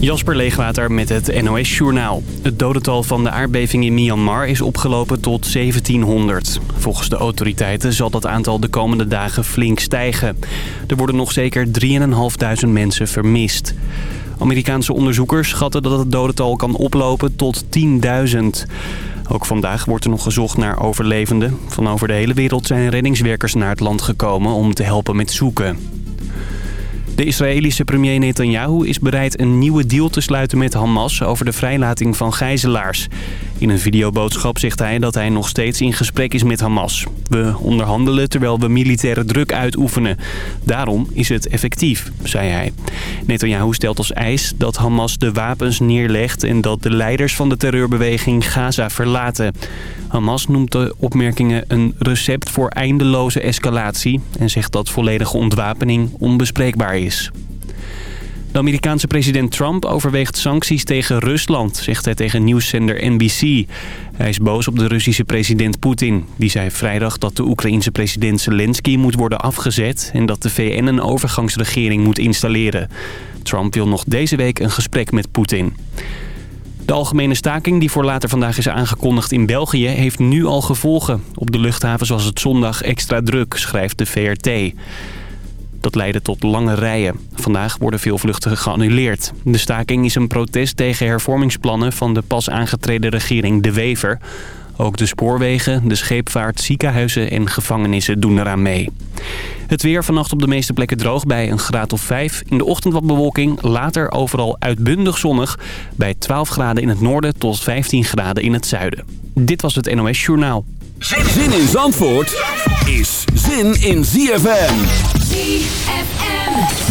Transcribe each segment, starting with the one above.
Jasper Leegwater met het NOS Journaal. Het dodental van de aardbeving in Myanmar is opgelopen tot 1700. Volgens de autoriteiten zal dat aantal de komende dagen flink stijgen. Er worden nog zeker 3.500 mensen vermist. Amerikaanse onderzoekers schatten dat het dodental kan oplopen tot 10.000. Ook vandaag wordt er nog gezocht naar overlevenden. Van over de hele wereld zijn reddingswerkers naar het land gekomen om te helpen met zoeken. De Israëlische premier Netanyahu is bereid een nieuwe deal te sluiten met Hamas over de vrijlating van gijzelaars. In een videoboodschap zegt hij dat hij nog steeds in gesprek is met Hamas. We onderhandelen terwijl we militaire druk uitoefenen. Daarom is het effectief, zei hij. Netanyahu stelt als eis dat Hamas de wapens neerlegt en dat de leiders van de terreurbeweging Gaza verlaten. Hamas noemt de opmerkingen een recept voor eindeloze escalatie... en zegt dat volledige ontwapening onbespreekbaar is. De Amerikaanse president Trump overweegt sancties tegen Rusland, zegt hij tegen nieuwszender NBC. Hij is boos op de Russische president Poetin. Die zei vrijdag dat de Oekraïense president Zelensky moet worden afgezet... en dat de VN een overgangsregering moet installeren. Trump wil nog deze week een gesprek met Poetin. De algemene staking die voor later vandaag is aangekondigd in België heeft nu al gevolgen. Op de luchthavens was het zondag extra druk, schrijft de VRT. Dat leidde tot lange rijen. Vandaag worden veel vluchten geannuleerd. De staking is een protest tegen hervormingsplannen van de pas aangetreden regering De Wever. Ook de spoorwegen, de scheepvaart, ziekenhuizen en gevangenissen doen eraan mee. Het weer vannacht op de meeste plekken droog bij een graad of 5. In de ochtend wat bewolking, later overal uitbundig zonnig. Bij 12 graden in het noorden tot 15 graden in het zuiden. Dit was het NOS Journaal. Zin in Zandvoort is zin in ZFM.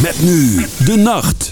Met nu de nacht.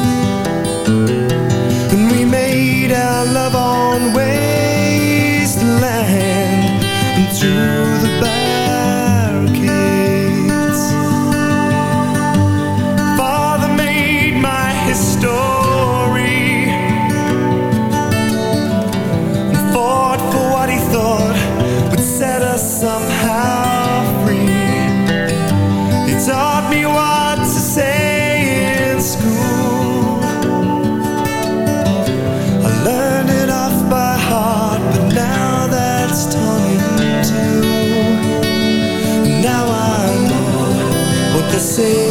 say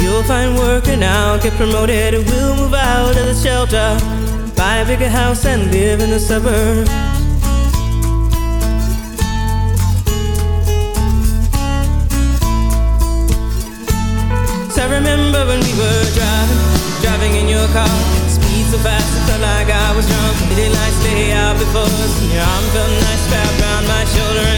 You'll find work and I'll get promoted. And we'll move out of the shelter, buy a bigger house and live in the suburbs. So I remember when we were driving, driving in your car. Speed so fast, it felt like I was drunk. City lights lay out before us, and your arm felt nice wrapped around my shoulder.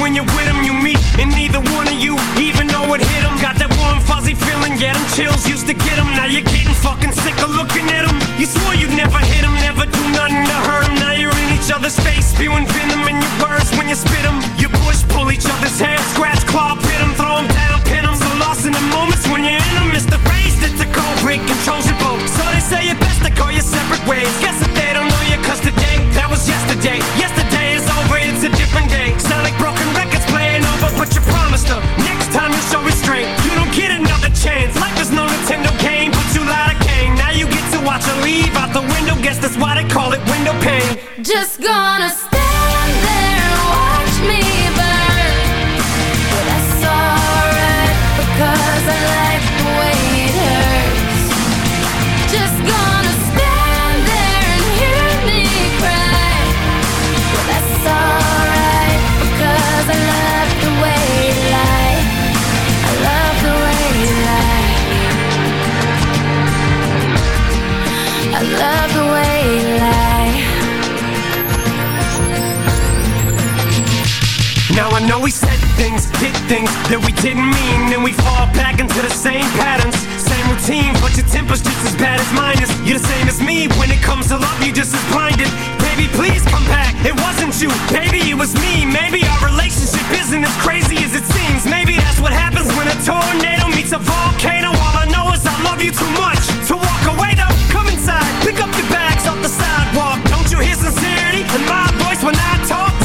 when you're with them? You meet, and neither one of you even know it hit them. Got that warm, fuzzy feeling, yeah, them chills used to get them. Now you're getting fucking sick of looking at them. You swore you'd never hit them, never do nothing to hurt them. Now you're in each other's face, spewing venom in your words when you spit them. You push, pull each other's hair, scratch, claw, pit them, throw them down, pin them. So lost in the moments when you're in them. It's the phrase that the cold break controls your boat. So they say it best to go your separate ways. Guess that they don't know you, cause today, that was yesterday. Yesterday is it's a different day. Sound like broken records playing over, but you promised her. Next time you show restraint, you don't get another chance. Life is no Nintendo game, but you lied again. Now you get to watch her leave out the window. Guess that's why they call it window pane. Just gonna things, did things that we didn't mean, and we fall back into the same patterns, same routine. But your temper's just as bad as mine is. You're the same as me when it comes to love. You just as blinded. Baby, please come back. It wasn't you, baby, it was me. Maybe our relationship isn't as crazy as it seems. Maybe that's what happens when a tornado meets a volcano. All I know is I love you too much to walk away. Though, come inside, pick up your bags off the sidewalk. Don't you hear sincerity in my voice when I talk?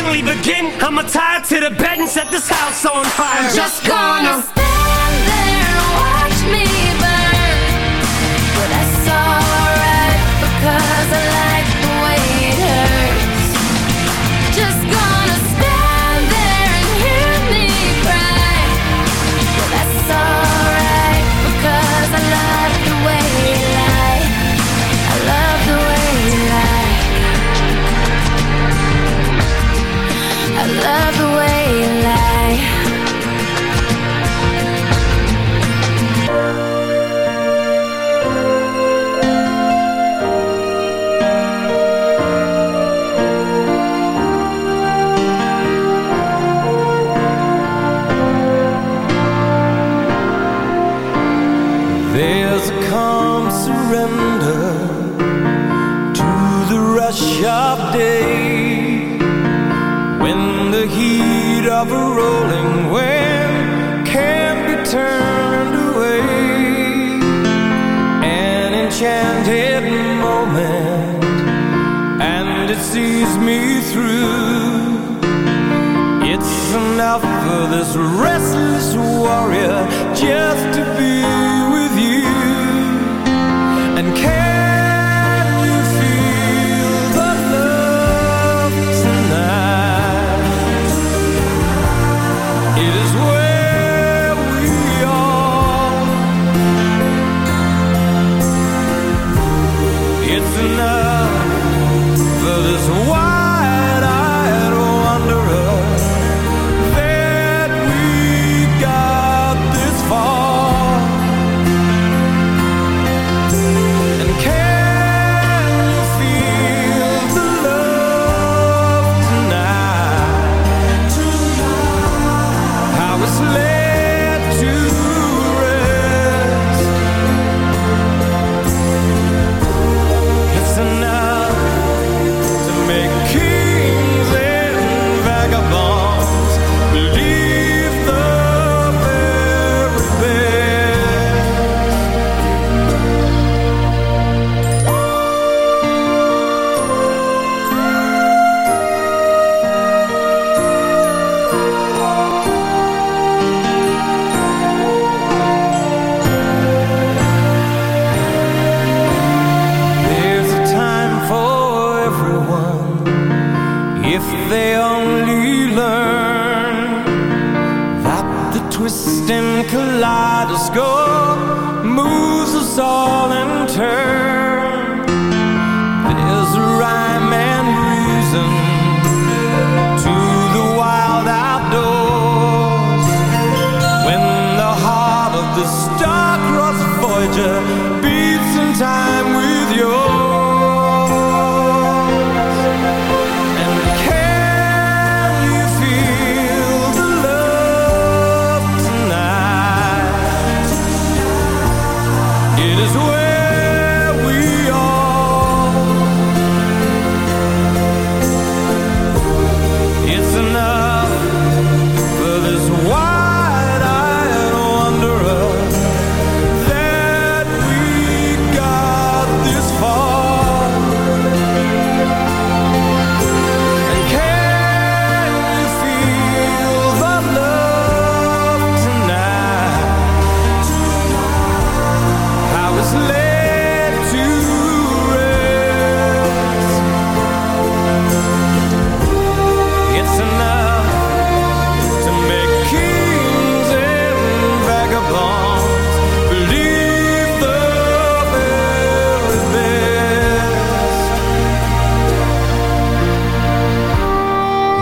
Again, I'ma tie to the bed and set this house on fire. I'm Just gonna stand there watch me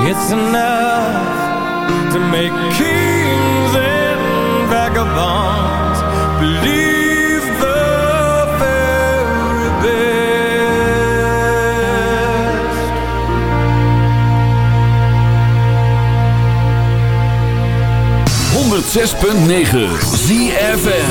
It's enough to make kings and vagabonds believe the very best. Honderd zes punt negen ZFN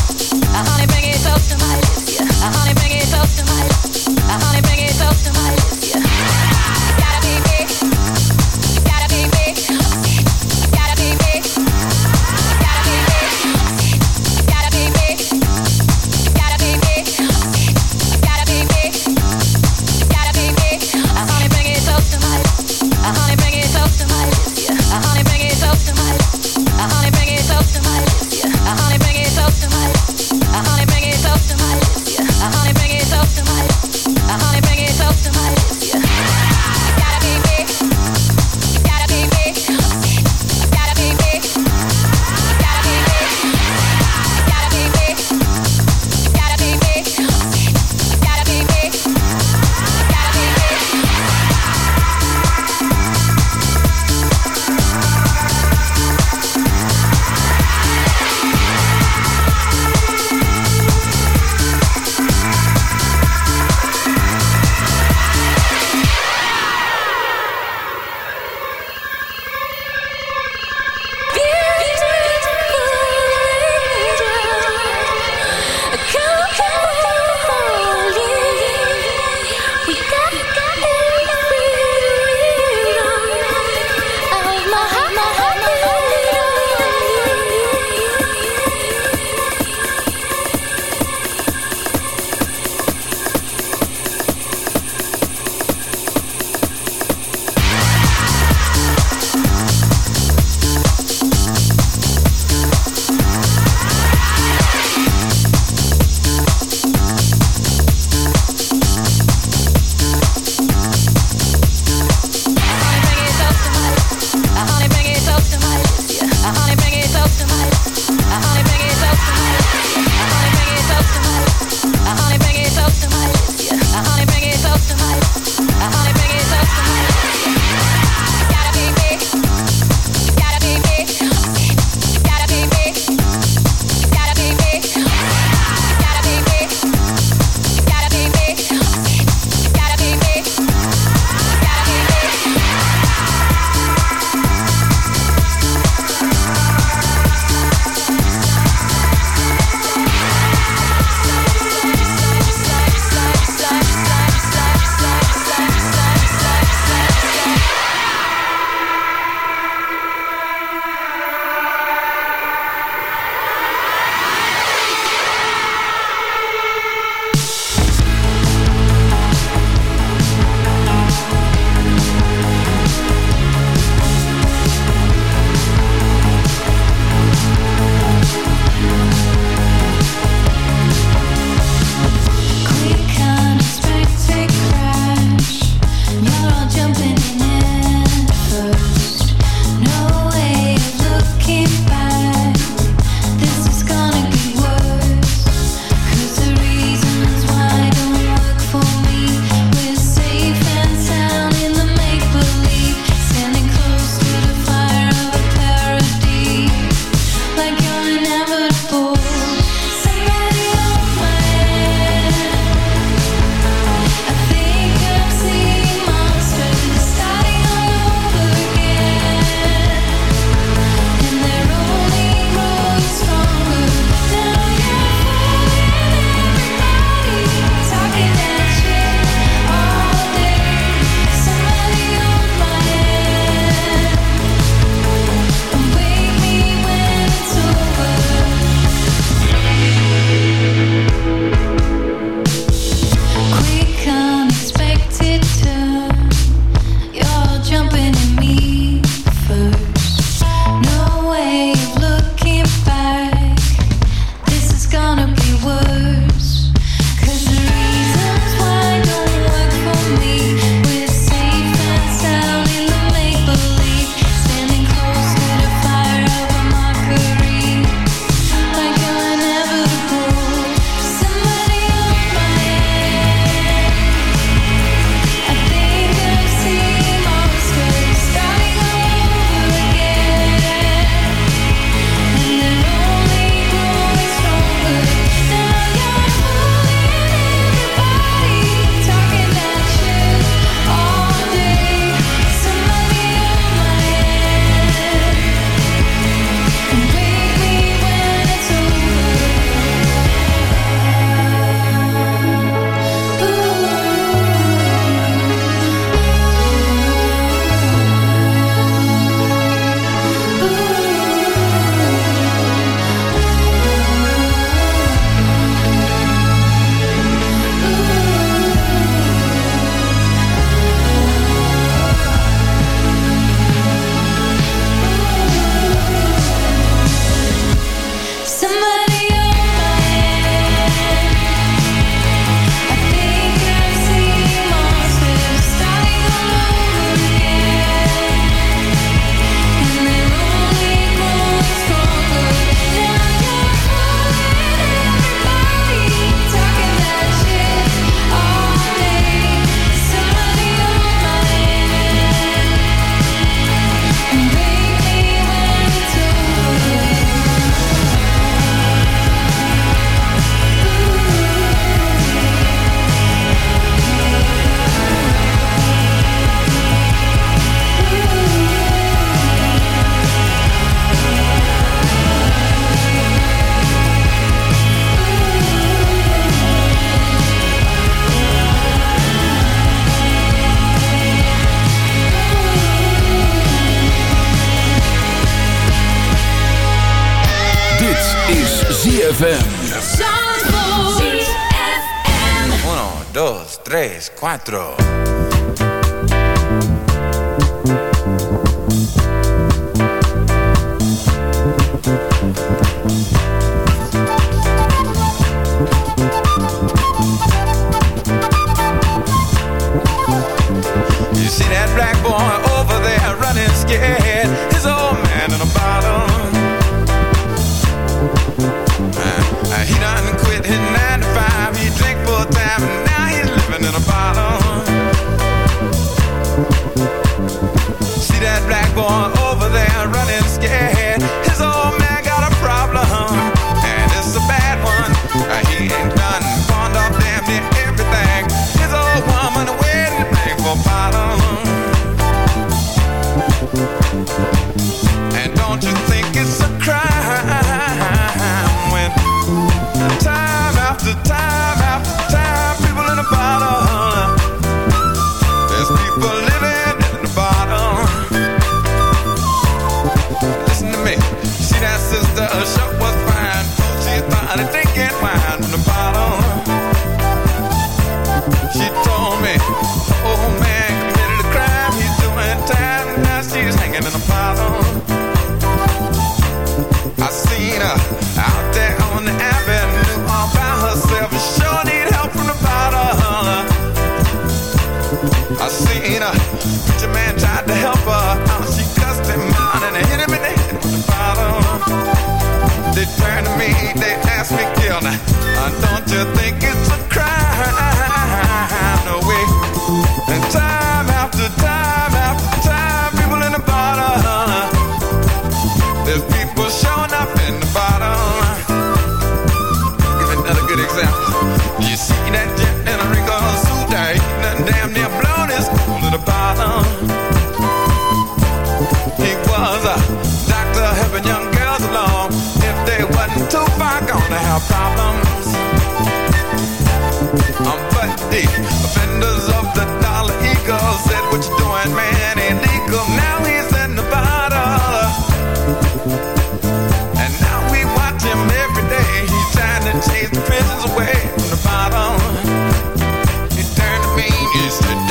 is het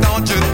don't you?